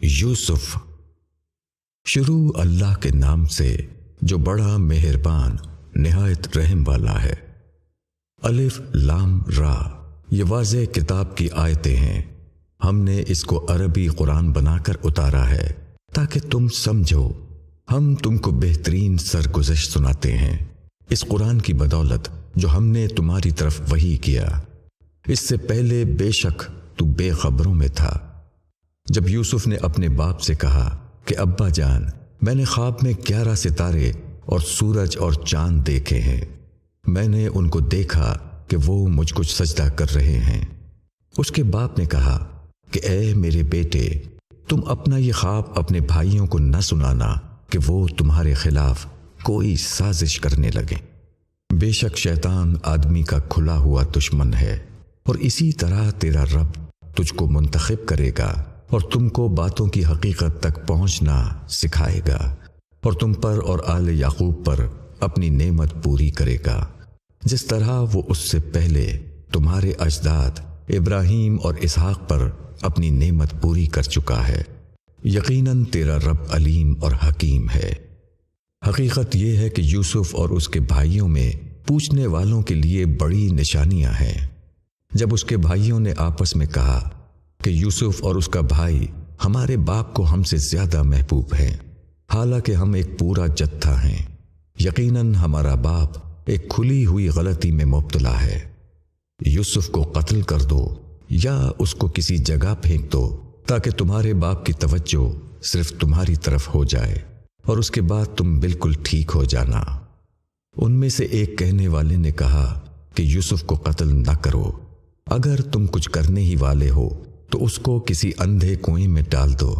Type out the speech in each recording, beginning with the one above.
یوسف۔ شروع اللہ کے نام سے جو بڑا مہربان، نہایت رحم والا ہے۔ الف لام را، یہ واضح کتاب کی آیتیں ہیں۔ ہم نے اس کو عربی قرآن بنا کر اتارا ہے تاکہ تم سمجھو۔ ہم تم کو بہترین سرگزش سناتے ہیں۔ اس قرآن کی بدولت جو ہم نے تمہاری طرف وہی کیا۔ اس سے پہلے بے شک تو بے خبروں میں تھا۔ جب یوسف نے اپنے باپ سے کہا کہ، ابا جان، میں نے خواب میں گیارہ ستارے اور سورج اور چاند دیکھے ہیں۔ میں نے ان کو دیکھا کہ وہ مجھ کو سجدہ کر رہے ہیں۔ اس کے باپ نے کہا کہ، اے میرے بیٹے، تم اپنا یہ خواب اپنے بھائیوں کو نہ سنانا کہ وہ تمہارے خلاف کوئی سازش کرنے لگے۔ بے شک شیطان آدمی کا کھلا ہوا دشمن ہے اور اسی طرح تیرا رب تجھ کو منتخب کرے گا۔ اور تم کو باتوں کی حقیقت تک پہنچنا سکھائے گا اور تم پر اور آل یعقوب پر اپنی نعمت پوری کرے گا۔ جس طرح وہ اس سے پہلے تمہارے اجداد ابراہیم اور اسحاق پر اپنی نعمت پوری کر چکا ہے۔ یقیناً تیرا رب علیم اور حکیم ہے۔ حقیقت یہ ہے کہ یوسف اور اس کے بھائیوں میں پوچھنے والوں کے لیے بڑی نشانیاں ہیں۔ جب اس کے بھائیوں نے آپس میں کہا کہ یوسف اور اس کا بھائی ہمارے باپ کو ہم سے زیادہ محبوب ہیں۔ حالانکہ ہم ایک پورا جتھا ہیں۔ یقیناً ہمارا باپ ایک کھلی ہوئی غلطی میں مبتلا ہے۔ یوسف کو قتل کر دو یا اس کو کسی جگہ پھینک دو تاکہ تمہارے باپ کی توجہ صرف تمہاری طرف ہو جائے اور اس کے بعد تم بالکل ٹھیک ہو جانا۔ ان میں سے ایک کہنے والے نے کہا کہ یوسف کو قتل نہ کرو۔ اگر تم کچھ کرنے ہی والے ہو تو اس کو کسی اندھے کنویں میں ڈال دو۔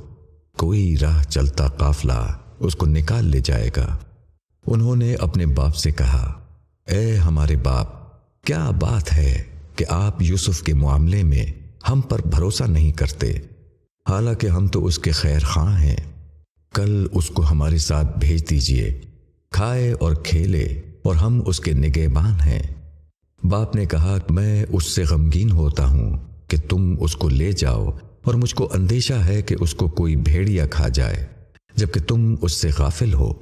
کوئی راہ چلتا قافلہ اس کو نکال لے جائے گا۔ انہوں نے اپنے باپ سے کہا، اے ہمارے باپ، کیا بات ہے کہ آپ یوسف کے معاملے میں ہم پر بھروسہ نہیں کرتے؟ حالانکہ ہم تو اس کے خیر خواہ ہیں۔ کل اس کو ہمارے ساتھ بھیج دیجیے۔ کھائے اور کھیلے اور ہم اس کے نگہبان ہیں۔ باپ نے کہا، میں اس سے غمگین ہوتا ہوں۔ کہ تم اس کو لے جاؤ اور مجھ کو اندیشہ ہے کہ اس کو کوئی بھیڑیا کھا جائے۔ جبکہ تم اس سے غافل ہو۔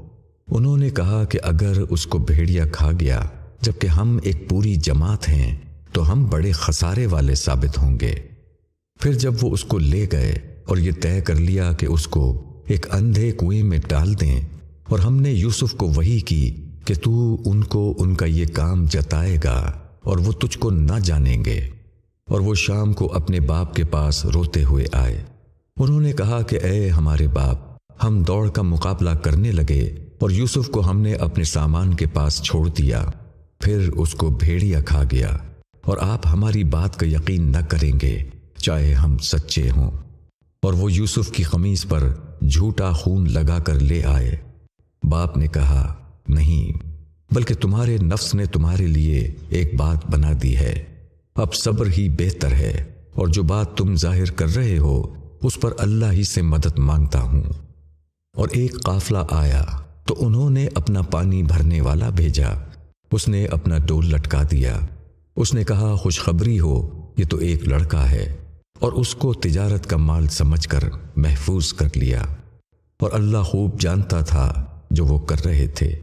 انہوں نے کہا کہ اگر اس کو بھیڑیا کھا گیا، جبکہ ہم ایک پوری جماعت ہیں، تو ہم بڑے خسارے والے ثابت ہوں گے۔ پھر جب وہ اس کو لے گئے اور یہ طے کر لیا کہ اس کو ایک اندھے کنویں میں ڈال دیں، اور ہم نے یوسف کو وہی کی کہ تو ان کو ان کا یہ کام جتائے گا اور وہ تجھ کو نہ جانیں گے۔ اور وہ شام کو اپنے باپ کے پاس روتے ہوئے آئے۔ انہوں نے کہا کہ اے ہمارے باپ، ہم دوڑ کا مقابلہ کرنے لگے اور یوسف کو ہم نے اپنے سامان کے پاس چھوڑ دیا۔ پھر اس کو بھیڑیا کھا گیا۔ اور آپ ہماری بات کا یقین نہ کریں گے، چاہے ہم سچے ہوں۔ اور وہ یوسف کی خمیز پر جھوٹا خون لگا کر لے آئے۔ باپ نے کہا، نہیں، بلکہ تمہارے نفس نے تمہارے لیے ایک بات بنا دی ہے۔ اب صبر ہی بہتر ہے اور جو بات تم ظاہر کر رہے ہو، اس پر اللہ ہی سے مدد مانگتا ہوں۔ اور ایک قافلہ آیا تو انہوں نے اپنا پانی بھرنے والا بھیجا۔ اس نے اپنا ڈول لٹکا دیا۔ اس نے کہا، خوشخبری ہو، یہ تو ایک لڑکا ہے۔ اور اس کو تجارت کا مال سمجھ کر محفوظ کر لیا۔ اور اللہ خوب جانتا تھا جو وہ کر رہے تھے۔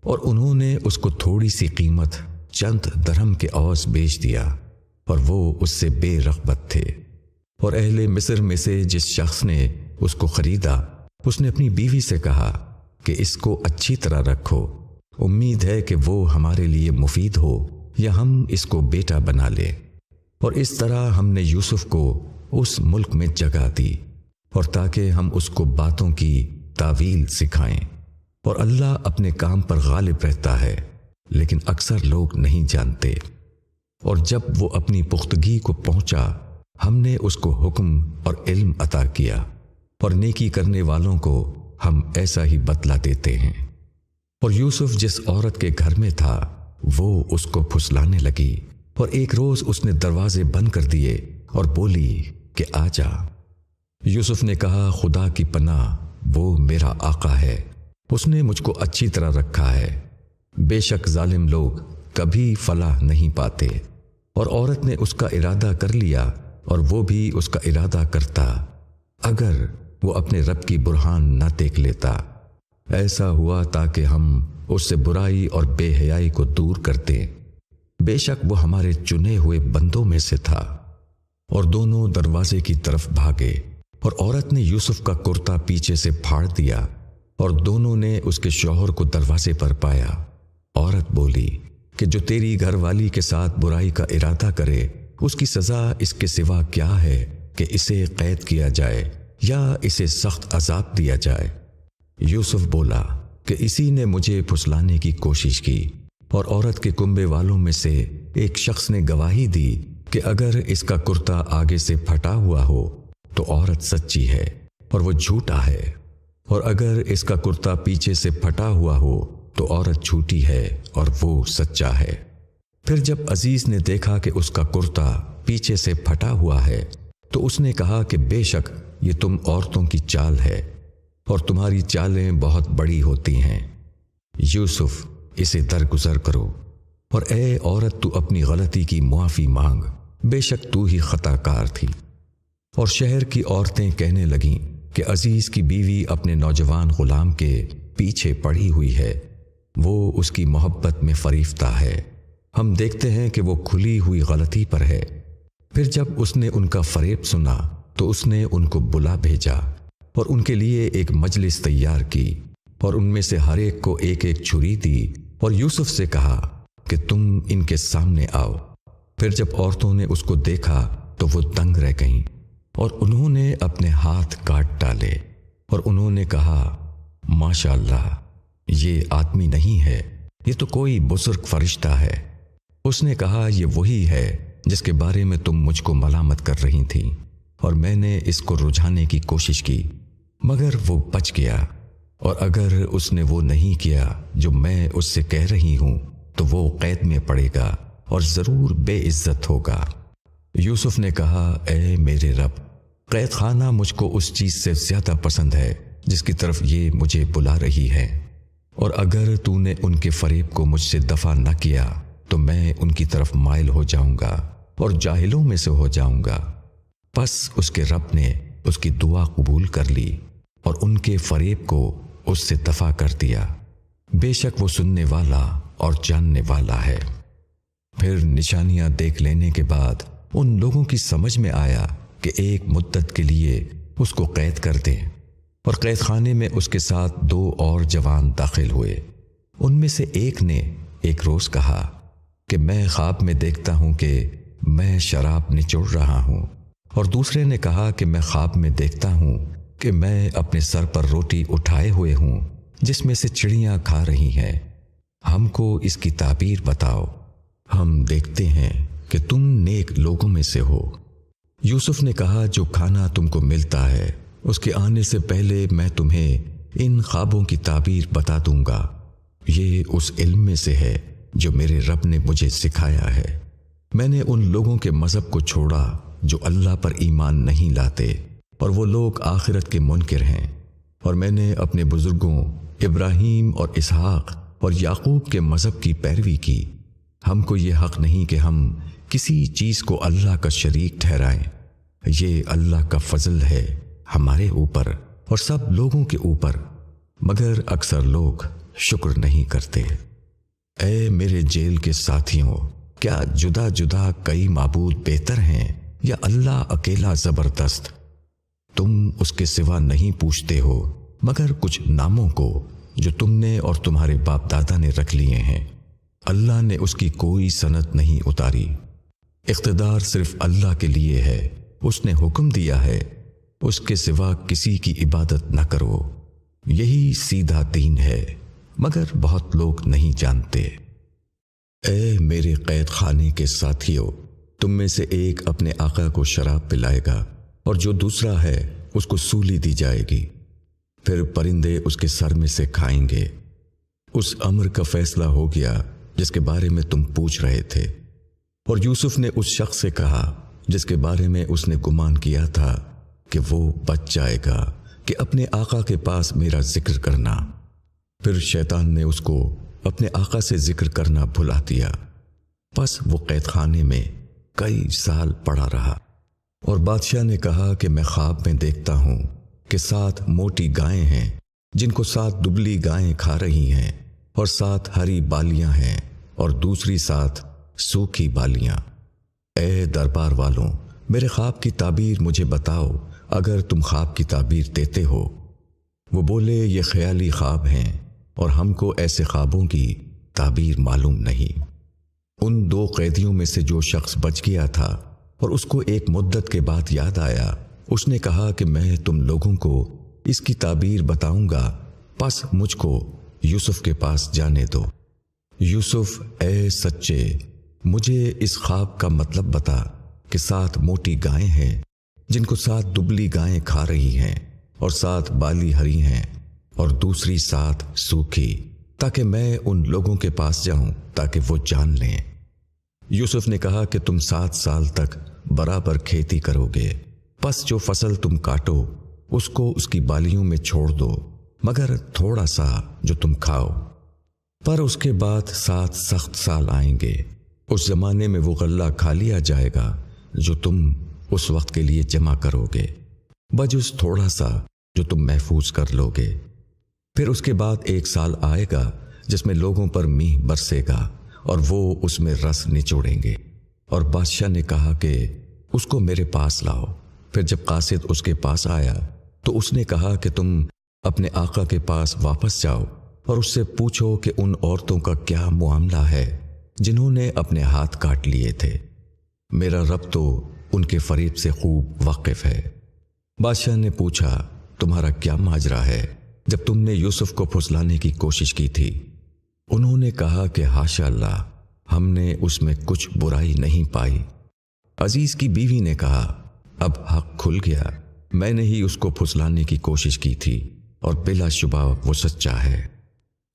اور انہوں نے اس کو تھوڑی سی قیمت چند درہم کے اوس بیچ دیا۔ اور وہ اس سے بے رغبت تھے۔ اور اہل مصر میں سے جس شخص نے اس کو خریدا، اس نے اپنی بیوی سے کہا کہ اس کو اچھی طرح رکھو۔ امید ہے کہ وہ ہمارے لیے مفید ہو یا ہم اس کو بیٹا بنا لے۔ اور اس طرح ہم نے یوسف کو اس ملک میں جگہ دی اور تاکہ ہم اس کو باتوں کی تعویل سکھائیں۔ اور اللہ اپنے کام پر غالب رہتا ہے، لیکن اکثر لوگ نہیں جانتے۔ اور جب وہ اپنی پختگی کو پہنچا، ہم نے اس کو حکم اور علم عطا کیا۔ اور نیکی کرنے والوں کو ہم ایسا ہی بدلا دیتے ہیں۔ اور یوسف جس عورت کے گھر میں تھا، وہ اس کو پھسلانے لگی۔ اور ایک روز اس نے دروازے بند کر دیے اور بولی کہ آ جا۔ یوسف نے کہا، خدا کی پناہ، وہ میرا آقا ہے۔ اس نے مجھ کو اچھی طرح رکھا ہے۔ بے شک ظالم لوگ کبھی فلاح نہیں پاتے۔ اور عورت نے اس کا ارادہ کر لیا اور وہ بھی اس کا ارادہ کرتا، اگر وہ اپنے رب کی برہان نہ دیکھ لیتا۔ ایسا ہوا تاکہ ہم اس سے برائی اور بے حیائی کو دور کرتے۔ بے شک وہ ہمارے چنے ہوئے بندوں میں سے تھا۔ اور دونوں دروازے کی طرف بھاگے۔ اور عورت نے یوسف کا کرتا پیچھے سے پھاڑ دیا۔ اور دونوں نے اس کے شوہر کو دروازے پر پایا۔ عورت بولی کہ جو تیری گھر والی کے ساتھ برائی کا ارادہ کرے، اس کی سزا اس کے سوا کیا ہے کہ اسے قید کیا جائے یا اسے سخت عذاب دیا جائے؟ یوسف بولا کہ اسی نے مجھے پھسلانے کی کوشش کی اور عورت کے کنبے والوں میں سے ایک شخص نے گواہی دی کہ اگر اس کا کرتا آگے سے پھٹا ہوا ہو، تو عورت سچی ہے اور وہ جھوٹا ہے اور اگر اس کا کرتا پیچھے سے پھٹا ہوا ہو تو عورت جھوٹی ہے اور وہ سچا ہے۔ پھر جب عزیز نے دیکھا کہ اس کا کرتا پیچھے سے پھٹا ہوا ہے، تو اس نے کہا کہ بے شک یہ تم عورتوں کی چال ہے اور تمہاری چالیں بہت بڑی ہوتی ہیں۔ یوسف، اسے درگزر کرو اور اے عورت، تو اپنی غلطی کی معافی مانگ۔ بے شک تو ہی خطا کار تھی۔ اور شہر کی عورتیں کہنے لگیں کہ عزیز کی بیوی اپنے نوجوان غلام کے پیچھے پڑی ہوئی ہے۔ وہ اس کی محبت میں فریفتہ ہے۔ ہم دیکھتے ہیں کہ وہ کھلی ہوئی غلطی پر ہے۔ پھر جب اس نے ان کا فریب سنا، تو اس نے ان کو بلا بھیجا اور ان کے لیے ایک مجلس تیار کی اور ان میں سے ہر ایک کو ایک ایک چھری دی اور یوسف سے کہا کہ تم ان کے سامنے آؤ۔ پھر جب عورتوں نے اس کو دیکھا، تو وہ تنگ رہ گئیں اور انہوں نے اپنے ہاتھ کاٹ ڈالے اور انہوں نے کہا ماشاء اللہ یہ آدمی نہیں ہے، یہ تو کوئی بزرگ فرشتہ ہے۔ اس نے کہا، یہ وہی ہے جس کے بارے میں تم مجھ کو ملامت کر رہی تھی اور میں نے اس کو رجھانے کی کوشش کی، مگر وہ بچ گیا۔ اور اگر اس نے وہ نہیں کیا جو میں اس سے کہہ رہی ہوں، تو وہ قید میں پڑے گا اور ضرور بے عزت ہوگا۔ یوسف نے کہا، اے میرے رب، قید خانہ مجھ کو اس چیز سے زیادہ پسند ہے جس کی طرف یہ مجھے بلا رہی ہے۔ اور اگر تو نے ان کے فریب کو مجھ سے دفع نہ کیا، تو میں ان کی طرف مائل ہو جاؤں گا اور جاہلوں میں سے ہو جاؤں گا۔ پس اس کے رب نے اس کی دعا قبول کر لی اور ان کے فریب کو اس سے دفع کر دیا۔ بے شک وہ سننے والا اور جاننے والا ہے۔ پھر نشانیاں دیکھ لینے کے بعد ان لوگوں کی سمجھ میں آیا کہ ایک مدت کے لیے اس کو قید کر دیں۔ اور قید خانے میں اس کے ساتھ دو اور جوان داخل ہوئے۔ ان میں سے ایک نے ایک روز کہا کہ میں خواب میں دیکھتا ہوں کہ میں شراب نچوڑ رہا ہوں۔ اور دوسرے نے کہا کہ میں خواب میں دیکھتا ہوں کہ میں اپنے سر پر روٹی اٹھائے ہوئے ہوں، جس میں سے چڑیاں کھا رہی ہیں۔ ہم کو اس کی تعبیر بتاؤ۔ ہم دیکھتے ہیں کہ تم نیک لوگوں میں سے ہو۔ یوسف نے کہا، جو کھانا تم کو ملتا ہے اس کے آنے سے پہلے میں تمہیں ان خوابوں کی تعبیر بتا دوں گا۔ یہ اس علم میں سے ہے جو میرے رب نے مجھے سکھایا ہے۔ میں نے ان لوگوں کے مذہب کو چھوڑا جو اللہ پر ایمان نہیں لاتے اور وہ لوگ آخرت کے منکر ہیں۔ اور میں نے اپنے بزرگوں ابراہیم اور اسحاق اور یعقوب کے مذہب کی پیروی کی۔ ہم کو یہ حق نہیں کہ ہم کسی چیز کو اللہ کا شریک ٹھہرائیں۔ یہ اللہ کا فضل ہے۔ ہمارے اوپر اور سب لوگوں کے اوپر، مگر اکثر لوگ شکر نہیں کرتے۔ اے میرے جیل کے ساتھیوں، کیا جدا جدا کئی معبود بہتر ہیں یا اللہ اکیلا زبردست؟ تم اس کے سوا نہیں پوچھتے ہو، مگر کچھ ناموں کو جو تم نے اور تمہارے باپ دادا نے رکھ لیے ہیں۔ اللہ نے اس کی کوئی صنعت نہیں اتاری۔ اقتدار صرف اللہ کے لیے ہے، اس نے حکم دیا ہے۔ اس کے سوا کسی کی عبادت نہ کرو۔ یہی سیدھا دین ہے، مگر بہت لوگ نہیں جانتے۔ اے میرے قید خانے کے ساتھیوں، تم میں سے ایک اپنے آقا کو شراب پلائے گا، اور جو دوسرا ہے، اس کو سولی دی جائے گی۔ پھر پرندے اس کے سر میں سے کھائیں گے۔ اس امر کا فیصلہ ہو گیا جس کے بارے میں تم پوچھ رہے تھے۔ اور یوسف نے اس شخص سے کہا جس کے بارے میں اس نے گمان کیا تھا کہ وہ بچ جائے گا کہ اپنے آقا کے پاس میرا ذکر کرنا۔ پھر شیطان نے اس کو اپنے آقا سے ذکر کرنا بھلا دیا۔ بس وہ قید خانے میں کئی سال پڑا رہا۔ اور بادشاہ نے کہا کہ میں خواب میں دیکھتا ہوں کہ سات موٹی گائیں ہیں جن کو سات دبلی گائیں کھا رہی ہیں اور سات ہری بالیاں ہیں اور دوسری سات سوکھی بالیاں۔ اے دربار والوں، میرے خواب کی تعبیر مجھے بتاؤ۔ اگر تم خواب کی تعبیر دیتے ہو۔ وہ بولے، یہ خیالی خواب ہیں اور ہم کو ایسے خوابوں کی تعبیر معلوم نہیں۔ ان دو قیدیوں میں سے جو شخص بچ گیا تھا اور اس کو ایک مدت کے بعد یاد آیا، اس نے کہا کہ میں تم لوگوں کو اس کی تعبیر بتاؤں گا، پس مجھ کو یوسف کے پاس جانے دو۔ یوسف، اے سچے، مجھے اس خواب کا مطلب بتا کہ سات موٹی گائیں ہیں۔ جن کو سات دبلی گائیں کھا رہی ہیں اور سات بالی ہری ہیں اور دوسری سات سوکھی، تاکہ میں ان لوگوں کے پاس جاؤں، تاکہ وہ جان لیں۔ یوسف نے کہا کہ تم سات سال تک برابر کھیتی کرو گے۔ پس جو فصل تم کاٹو، اس کو اس کی بالیوں میں چھوڑ دو، مگر تھوڑا سا جو تم کھاؤ۔ پر اس کے بعد سات سخت سال آئیں گے۔ اس زمانے میں وہ غلہ کھا لیا جائے گا جو تم اس وقت کے لیے جمع کرو گے۔ بجس تھوڑا سا جو تم محفوظ کر لو گے۔ پھر اس کے بعد ایک سال آئے گا جس میں لوگوں پر میہ برسے گا اور وہ اس میں رس نچوڑیں گے۔ اور بادشاہ نے کہا کہ اس کو میرے پاس لاؤ۔ پھر جب قاصد اس کے پاس آیا تو اس نے کہا کہ تم اپنے آقا کے پاس واپس جاؤ اور اس سے پوچھو کہ ان عورتوں کا کیا معاملہ ہے جنہوں نے اپنے ہاتھ کاٹ لیے تھے۔ میرا رب تو ان کے فریب سے خوب واقف ہے۔ بادشاہ نے پوچھا، تمہارا کیا ماجرا ہے؟ جب تم نے یوسف کو پھسلانے کی کوشش کی تھی، انہوں نے کہا کہ ہاشا اللہ، ہم نے اس میں کچھ برائی نہیں پائی۔ عزیز کی بیوی نے کہا، اب حق کھل گیا۔ میں نے ہی اس کو پھسلانے کی کوشش کی تھی اور بلا شبہ وہ سچا ہے۔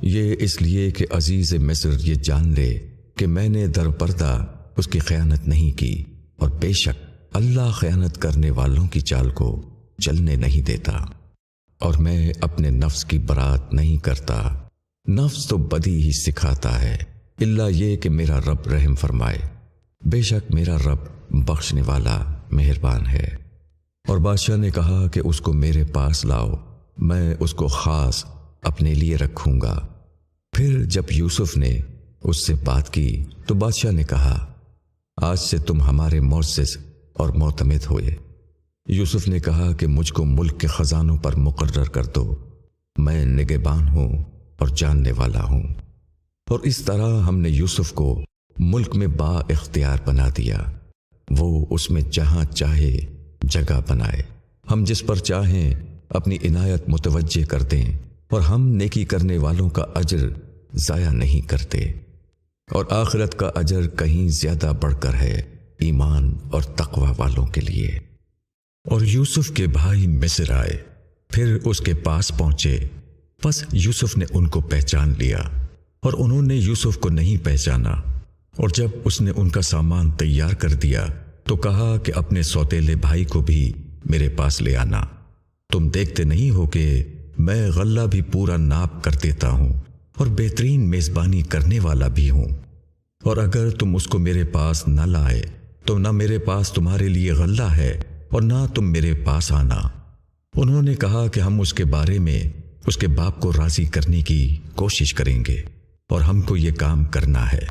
یہ اس لیے کہ عزیز مصر یہ جان لے کہ میں نے در پردہ اس کی خیانت نہیں کی اور بے شک اللہ خیانت کرنے والوں کی چال کو چلنے نہیں دیتا اور میں اپنے نفس کی برات نہیں کرتا۔ نفس تو بدی ہی سکھاتا ہے۔ اللہ یہ کہ میرا رب رحم فرمائے۔ بے شک میرا رب بخشنے والا مہربان ہے۔ اور بادشاہ نے کہا کہ اس کو میرے پاس لاؤ، میں اس کو خاص اپنے لیے رکھوں گا۔ پھر جب یوسف نے اس سے بات کی تو بادشاہ نے کہا، آج سے تم ہمارے معزز اور معتمد ہوئے۔ یوسف نے کہا کہ مجھ کو ملک کے خزانوں پر مقرر کر دو۔ میں نگبان ہوں اور جاننے والا ہوں۔ اور اس طرح ہم نے یوسف کو ملک میں با اختیار بنا دیا۔ وہ اس میں جہاں چاہے جگہ بنائے۔ ہم جس پر چاہیں اپنی عنایت متوجہ کر دیں اور ہم نیکی کرنے والوں کا اجر ضائع نہیں کرتے۔ اور آخرت کا اجر کہیں زیادہ بڑھ کر ہے۔ ایمان اور تقوی والوں کے لیے۔ اور یوسف کے بھائی مصر آئے، پھر اس کے پاس پہنچے۔ پس یوسف نے ان کو پہچان لیا اور انہوں نے یوسف کو نہیں پہچانا۔ اور جب اس نے ان کا سامان تیار کر دیا، تو کہا کہ اپنے سوتےلے بھائی کو بھی میرے پاس لے آنا۔ تم دیکھتے نہیں ہو کہ میں غلہ بھی پورا ناپ کر دیتا ہوں اور بہترین میزبانی کرنے والا بھی ہوں۔ اور اگر تم اس کو میرے پاس نہ لائے تو نہ میرے پاس تمہارے لیے غلہ ہے اور نہ تم میرے پاس آنا۔ انہوں نے کہا کہ ہم اس کے بارے میں اس کے باپ کو راضی کرنے کی کوشش کریں گے اور ہم کو یہ کام کرنا ہے۔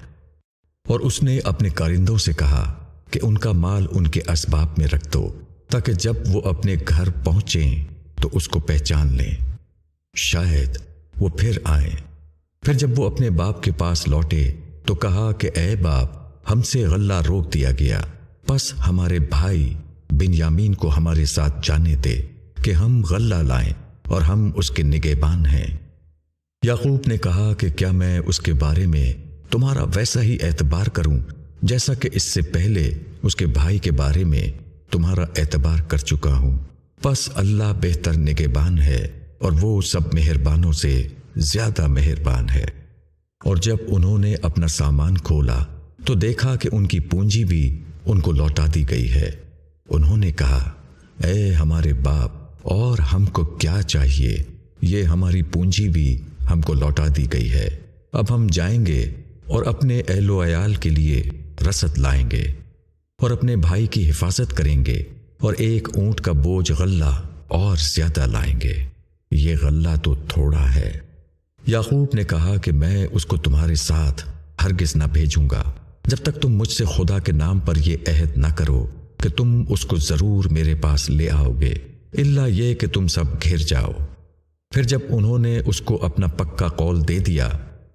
اور اس نے اپنے کارندوں سے کہا کہ ان کا مال ان کے اسباب میں رکھ دو تاکہ جب وہ اپنے گھر پہنچیں تو اس کو پہچان لیں۔ شاید وہ پھر آئیں۔ پھر جب وہ اپنے باپ کے پاس لوٹے تو کہا کہ اے باپ ہم سے غلہ روک دیا گیا۔ پس ہمارے بھائی بن یامین کو ہمارے ساتھ جانے دے کہ ہم غلہ لائیں اور ہم اس کے نگہبان ہیں۔ یعقوب نے کہا کہ کیا میں اس کے بارے میں تمہارا ویسا ہی اعتبار کروں جیسا کہ اس سے پہلے اس کے بھائی کے بارے میں تمہارا اعتبار کر چکا ہوں۔ بس اللہ بہتر نگہبان ہے اور وہ سب مہربانوں سے زیادہ مہربان ہے۔ اور جب انہوں نے اپنا سامان کھولا تو دیکھا کہ ان کی پونجی بھی ان کو لوٹا دی گئی ہے۔ انہوں نے کہا، اے ہمارے باپ، اور ہم کو کیا چاہیے؟ یہ ہماری پونجی بھی ہم کو لوٹا دی گئی ہے۔ اب ہم جائیں گے اور اپنے اہل و عیال کے لیے رسد لائیں گے اور اپنے بھائی کی حفاظت کریں گے اور ایک اونٹ کا بوجھ غلہ اور زیادہ لائیں گے۔ یہ غلہ تو تھوڑا ہے۔ یعقوب نے کہا کہ میں اس کو تمہارے ساتھ ہرگز نہ بھیجوں گا۔ جب تک تم مجھ سے خدا کے نام پر یہ عہد نہ کرو کہ تم اس کو ضرور میرے پاس لے آؤ گے اللہ یہ کہ تم سب گھر جاؤ۔ پھر جب انہوں نے اس کو اپنا پکا قول دے دیا،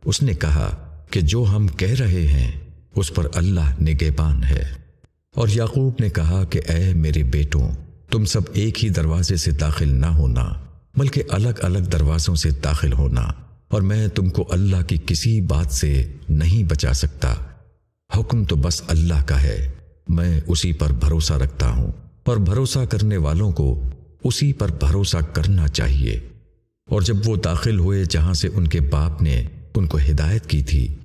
اس نے کہا کہ جو ہم کہہ رہے ہیں، اس پر اللہ نگہبان ہے۔ اور یعقوب نے کہا کہ اے میرے بیٹوں، تم سب ایک ہی دروازے سے داخل نہ ہونا، بلکہ الگ الگ دروازوں سے داخل ہونا، اور میں تم کو اللہ کی کسی بات سے نہیں بچا سکتا۔ حکم تو بس اللہ کا ہے، میں اسی پر بھروسہ رکھتا ہوں۔ اور بھروسہ کرنے والوں کو اسی پر بھروسہ کرنا چاہیے۔ اور جب وہ داخل ہوئے جہاں سے ان کے باپ نے ان کو ہدایت کی تھی،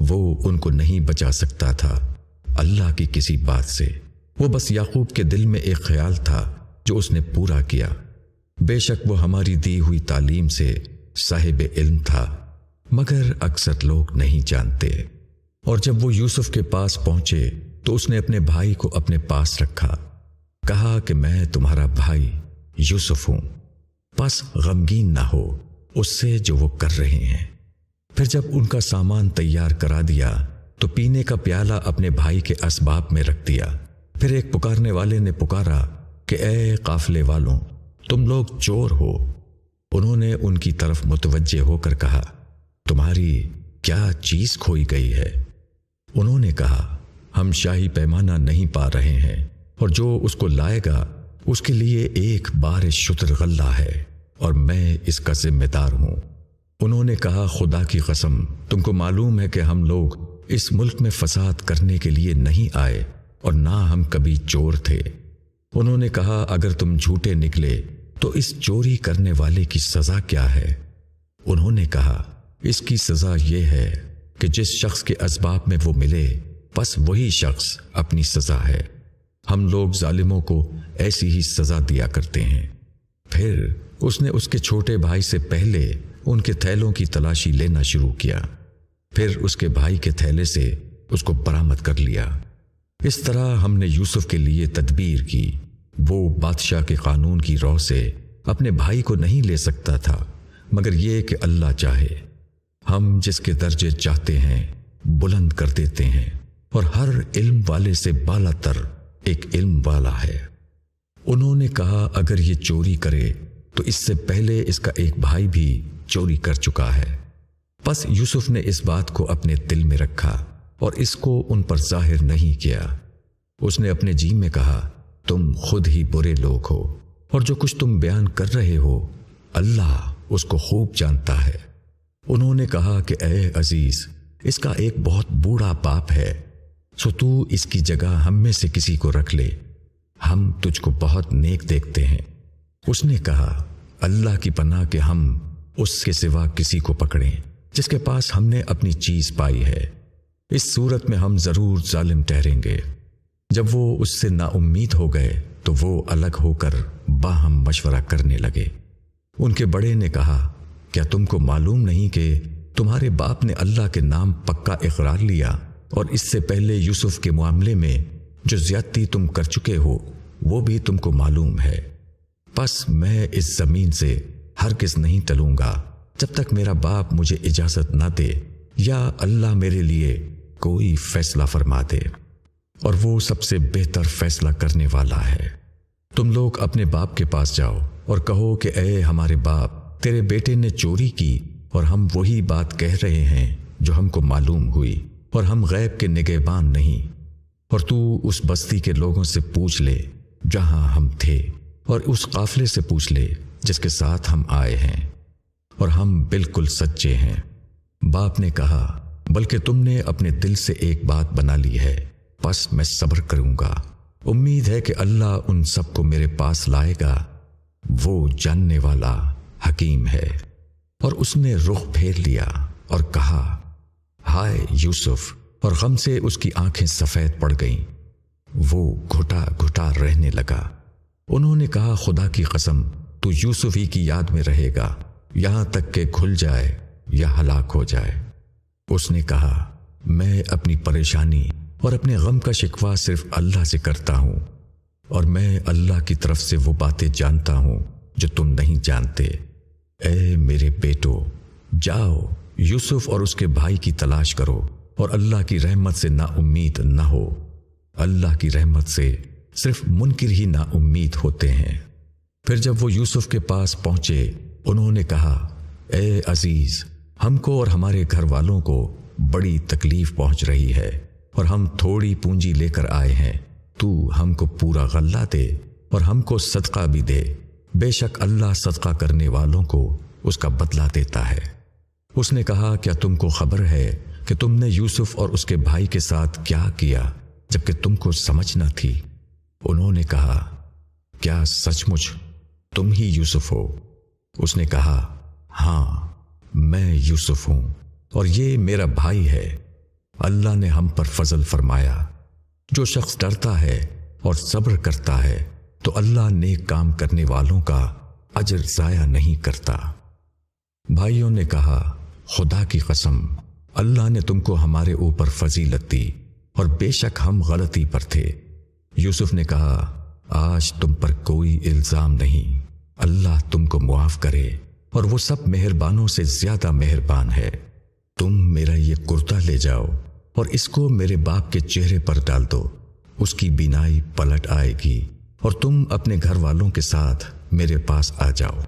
وہ ان کو نہیں بچا سکتا تھا اللہ کی کسی بات سے۔ وہ بس یعقوب کے دل میں ایک خیال تھا جو اس نے پورا کیا۔ بے شک وہ ہماری دی ہوئی تعلیم سے صاحب علم تھا، مگر اکثر لوگ نہیں جانتے۔ اور جب وہ یوسف کے پاس پہنچے تو اس نے اپنے بھائی کو اپنے پاس رکھا۔ کہا کہ میں تمہارا بھائی یوسف ہوں۔ بس غمگین نہ ہو، اس سے جو وہ کر رہے ہیں۔ پھر جب ان کا سامان تیار کرا دیا تو پینے کا پیالہ اپنے بھائی کے اسباب میں رکھ دیا۔ پھر ایک پکارنے والے نے پکارا کہ اے قافلے والوں، تم لوگ چور ہو۔ انہوں نے ان کی طرف متوجہ ہو کر کہا، تمہاری کیا چیز کھوئی گئی ہے؟ انہوں نے کہا، ہم شاہی پیمانہ نہیں پا رہے ہیں، اور جو اس کو لائے گا، اس کے لیے ایک بار شتر غلہ ہے، اور میں اس کا ذمہ دار ہوں۔ انہوں نے کہا، خدا کی قسم، تم کو معلوم ہے کہ ہم لوگ اس ملک میں فساد کرنے کے لیے نہیں آئے، اور نہ ہم کبھی چور تھے۔ انہوں نے کہا، اگر تم جھوٹے نکلے، تو اس چوری کرنے والے کی سزا کیا ہے؟ انہوں نے کہا، اس کی سزا یہ ہے کہ جس شخص کے اسباب میں وہ ملے، بس وہی شخص اپنی سزا ہے۔ ہم لوگ ظالموں کو ایسی ہی سزا دیا کرتے ہیں۔ پھر اس نے اس کے چھوٹے بھائی سے پہلے ان کے تھیلوں کی تلاشی لینا شروع کیا۔ پھر اس کے بھائی کے تھیلے سے اس کو برامد کر لیا۔ اس طرح ہم نے یوسف کے لیے تدبیر کی۔ وہ بادشاہ کے قانون کی روح سے اپنے بھائی کو نہیں لے سکتا تھا، مگر یہ کہ اللہ چاہے۔ ہم جس کے درجے چاہتے ہیں، بلند کر دیتے ہیں۔ اور ہر علم والے سے بالا تر ایک علم والا ہے۔ انہوں نے کہا، اگر یہ چوری کرے، تو اس سے پہلے اس کا ایک بھائی بھی چوری کر چکا ہے۔ بس یوسف نے اس بات کو اپنے دل میں رکھا اور اس کو ان پر ظاہر نہیں کیا۔ اس نے اپنے جی میں کہا، تم خود ہی برے لوگ ہو، اور جو کچھ تم بیان کر رہے ہو، اللہ اس کو خوب جانتا ہے۔ انہوں نے کہا کہ اے عزیز، اس کا ایک بہت بوڑھا باپ ہے، سو تو اس کی جگہ ہم میں سے کسی کو رکھ لے۔ ہم تجھ کو بہت نیک دیکھتے ہیں۔ اس نے کہا، اللہ کی پناہ کہ ہم اس کے سوا کسی کو پکڑیں، جس کے پاس ہم نے اپنی چیز پائی ہے۔ اس صورت میں ہم ضرور ظالم ٹھہریں گے۔ جب وہ اس سے نا امید ہو گئے، تو وہ الگ ہو کر باہم مشورہ کرنے لگے۔ ان کے بڑے نے کہا کیا تم کو معلوم نہیں کہ تمہارے باپ نے اللہ کے نام پکا اقرار لیا اور اس سے پہلے یوسف کے معاملے میں جو زیادتی تم کر چکے ہو، وہ بھی تم کو معلوم ہے۔ بس میں اس زمین سے ہر کس نہیں ٹلوں گا۔ جب تک میرا باپ مجھے اجازت نہ دے یا اللہ میرے لیے کوئی فیصلہ فرما دے۔ اور وہ سب سے بہتر فیصلہ کرنے والا ہے۔ تم لوگ اپنے باپ کے پاس جاؤ اور کہو کہ اے ہمارے باپ تیرے بیٹے نے چوری کی اور ہم وہی بات کہہ رہے ہیں جو ہم کو معلوم ہوئی اور ہم غیب کے نگہبان نہیں۔ اور تو اس بستی کے لوگوں سے پوچھ لے جہاں ہم تھے اور اس قافلے سے پوچھ لے جس کے ساتھ ہم آئے ہیں۔ اور ہم بالکل سچے ہیں۔ باپ نے کہا، بلکہ تم نے اپنے دل سے ایک بات بنا لی ہے بس میں صبر کروں گا۔ امید ہے کہ اللہ ان سب کو میرے پاس لائے گا۔ وہ جاننے والا۔ حکیم ہے۔ اور اس نے رخ پھیر لیا اور کہا، ہائے یوسف، اور غم سے اس کی آنکھیں سفید پڑ گئیں۔ وہ گھٹا گھٹا رہنے لگا۔ انہوں نے کہا، خدا کی قسم، تو یوسف ہی کی یاد میں رہے گا۔ یہاں تک کہ کھل جائے یا ہلاک ہو جائے۔ اس نے کہا، میں اپنی پریشانی اور اپنے غم کا شکوہ صرف اللہ سے کرتا ہوں۔ اور میں اللہ کی طرف سے وہ باتیں جانتا ہوں جو تم نہیں جانتے۔ اے میرے بیٹو، جاؤ، یوسف اور اس کے بھائی کی تلاش کرو اور اللہ کی رحمت سے نا امید نہ ہو۔ اللہ کی رحمت سے صرف منکر ہی نا امید ہوتے ہیں۔ پھر جب وہ یوسف کے پاس پہنچے، انہوں نے کہا، اے عزیز، ہم کو اور ہمارے گھر والوں کو بڑی تکلیف پہنچ رہی ہے اور ہم تھوڑی پونجی لے کر آئے ہیں۔ تو ہم کو پورا غلہ دے اور ہم کو صدقہ بھی دے۔ بے شک اللہ صدقہ کرنے والوں کو اس کا بدلہ دیتا ہے۔ اس نے کہا، کیا تم کو خبر ہے کہ تم نے یوسف اور اس کے بھائی کے ساتھ کیا کیا جبکہ تم کو سمجھ نہ تھی؟ انہوں نے کہا، کیا سچ مچ تم ہی یوسف ہو؟ اس نے کہا ہاں میں یوسف ہوں اور یہ میرا بھائی ہے۔ اللہ نے ہم پر فضل فرمایا۔ جو شخص ڈرتا ہے اور صبر کرتا ہے تو اللہ نیک کام کرنے والوں کا اجر ضائع نہیں کرتا۔ بھائیوں نے کہا، خدا کی قسم، اللہ نے تم کو ہمارے اوپر فضیلت دی اور بے شک ہم غلطی پر تھے۔ یوسف نے کہا، آج تم پر کوئی الزام نہیں۔ اللہ تم کو معاف کرے اور وہ سب مہربانوں سے زیادہ مہربان ہے۔ تم میرا یہ کرتا لے جاؤ اور اس کو میرے باپ کے چہرے پر ڈال دو۔ اس کی بینائی پلٹ آئے گی۔ اور تم اپنے گھر والوں کے ساتھ میرے پاس آ جاؤ۔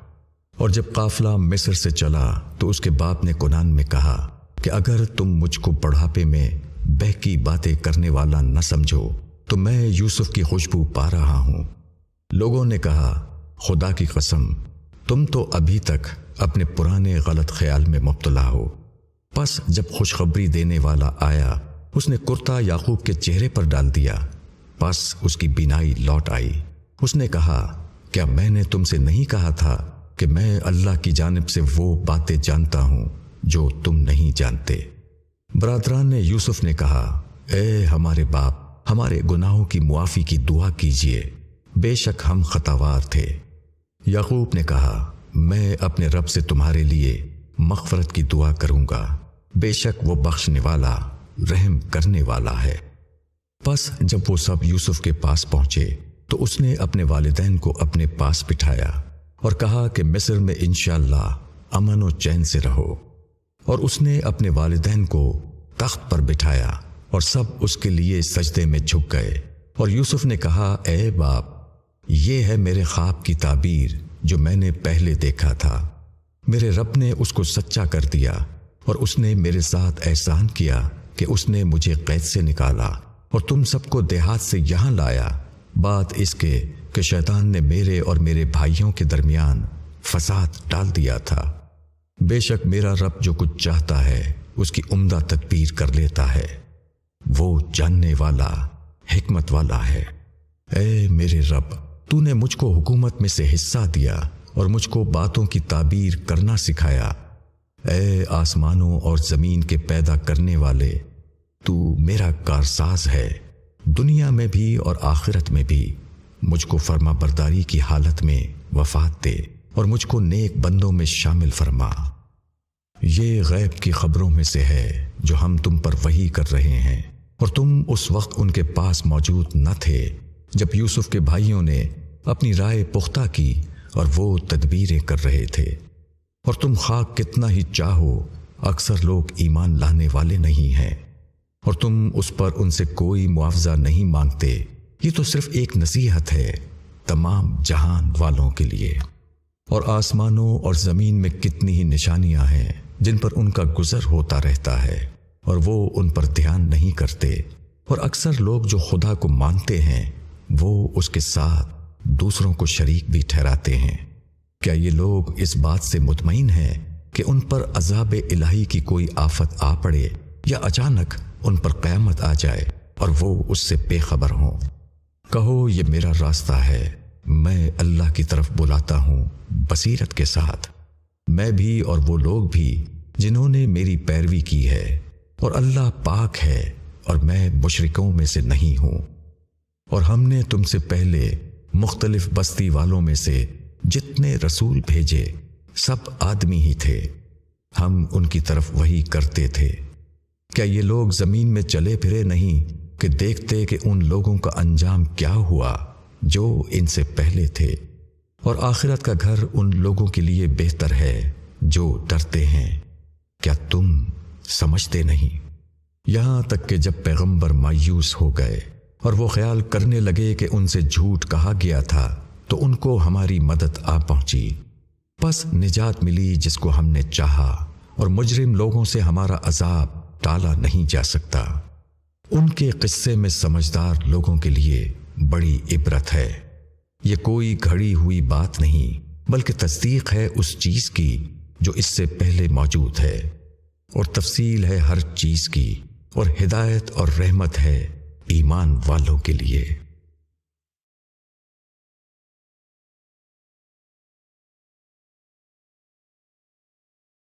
اور جب قافلہ مصر سے چلا تو اس کے باپ نے کنان میں کہا کہ اگر تم مجھ کو بڑھاپے میں بہکی باتیں کرنے والا نہ سمجھو تو میں یوسف کی خوشبو پا رہا ہوں۔ لوگوں نے کہا، خدا کی قسم، تم تو ابھی تک اپنے پرانے غلط خیال میں مبتلا ہو۔ پس جب خوشخبری دینے والا آیا، اس نے کرتا یعقوب کے چہرے پر ڈال دیا۔ پس اس کی بینائی لوٹ آئی۔ اس نے کہا، کیا میں نے تم سے نہیں کہا تھا کہ میں اللہ کی جانب سے وہ باتیں جانتا ہوں جو تم نہیں جانتے؟ برادران نے یوسف نے کہا، اے ہمارے باپ، ہمارے گناہوں کی معافی کی دعا کیجیے بے شک ہم خطاوار تھے۔ یعقوب نے کہا، میں اپنے رب سے تمہارے لیے مغفرت کی دعا کروں گا۔ بے شک وہ بخشنے والا، رحم کرنے والا ہے۔ پس جب وہ سب یوسف کے پاس پہنچے تو اس نے اپنے والدین کو اپنے پاس بٹھایا اور کہا کہ مصر میں انشاءاللہ امن و چین سے رہو۔ اور اس نے اپنے والدین کو تخت پر بٹھایا اور سب اس کے لیے سجدے میں جھک گئے۔ اور یوسف نے کہا، اے باپ، یہ ہے میرے خواب کی تعبیر جو میں نے پہلے دیکھا تھا۔ میرے رب نے اس کو سچا کر دیا اور اس نے میرے ساتھ احسان کیا کہ اس نے مجھے قید سے نکالا۔ اور تم سب کو دیہات سے یہاں لایا۔ بات اس کے کہ شیطان نے میرے اور میرے بھائیوں کے درمیان فساد ڈال دیا تھا۔ بے شک میرا رب جو کچھ چاہتا ہے، اس کی عمدہ تدبیر کر لیتا ہے۔ وہ جاننے والا، حکمت والا ہے۔ اے میرے رب، تو نے مجھ کو حکومت میں سے حصہ دیا اور مجھ کو باتوں کی تعبیر کرنا سکھایا۔ اے آسمانوں اور زمین کے پیدا کرنے والے تو میرا کارساز ہے، دنیا میں بھی اور آخرت میں بھی۔ مجھ کو فرما برداری کی حالت میں وفات دے اور مجھ کو نیک بندوں میں شامل فرما۔ یہ غیب کی خبروں میں سے ہے جو ہم تم پر وہی کر رہے ہیں۔ اور تم اس وقت ان کے پاس موجود نہ تھے جب یوسف کے بھائیوں نے اپنی رائے پختہ کی اور وہ تدبیریں کر رہے تھے۔ اور تم خاک کتنا ہی چاہو، اکثر لوگ ایمان لانے والے نہیں ہیں۔ اور تم اس پر ان سے کوئی معاوضہ نہیں مانگتے۔ یہ تو صرف ایک نصیحت ہے تمام جہان والوں کے لیے۔ اور آسمانوں اور زمین میں کتنی ہی نشانیاں ہیں جن پر ان کا گزر ہوتا رہتا ہے، اور وہ ان پر دھیان نہیں کرتے۔ اور اکثر لوگ جو خدا کو مانتے ہیں، وہ اس کے ساتھ دوسروں کو شریک بھی ٹھہراتے ہیں۔ کیا یہ لوگ اس بات سے مطمئن ہیں کہ ان پر عذاب الہی کی کوئی آفت آ پڑے یا اچانک ان پر قیامت آ جائے اور وہ اس سے بے خبر ہوں۔ کہو، یہ میرا راستہ ہے۔ میں اللہ کی طرف بلاتا ہوں بصیرت کے ساتھ۔ میں بھی اور وہ لوگ بھی جنہوں نے میری پیروی کی ہے۔ اور اللہ پاک ہے اور میں مشرکوں میں سے نہیں ہوں۔ اور ہم نے تم سے پہلے مختلف بستی والوں میں سے جتنے رسول بھیجے، سب آدمی ہی تھے۔ ہم ان کی طرف وہی کرتے تھے۔ کیا یہ لوگ زمین میں چلے پھرے نہیں کہ دیکھتے کہ ان لوگوں کا انجام کیا ہوا جو ان سے پہلے تھے؟ اور آخرت کا گھر ان لوگوں کے لیے بہتر ہے جو ڈرتے ہیں۔ کیا تم سمجھتے نہیں؟ یہاں تک کہ جب پیغمبر مایوس ہو گئے اور وہ خیال کرنے لگے کہ ان سے جھوٹ کہا گیا تھا، تو ان کو ہماری مدد آ پہنچی۔ بس نجات ملی جس کو ہم نے چاہا اور مجرم لوگوں سے ہمارا عذاب ٹالا نہیں جا سکتا۔ ان کے قصے میں سمجھدار لوگوں کے لیے بڑی عبرت ہے۔ یہ کوئی گھڑی ہوئی بات نہیں، بلکہ تصدیق ہے اس چیز کی جو اس سے پہلے موجود ہے۔ اور تفصیل ہے ہر چیز کی، اور ہدایت اور رحمت ہے ایمان والوں کے لیے۔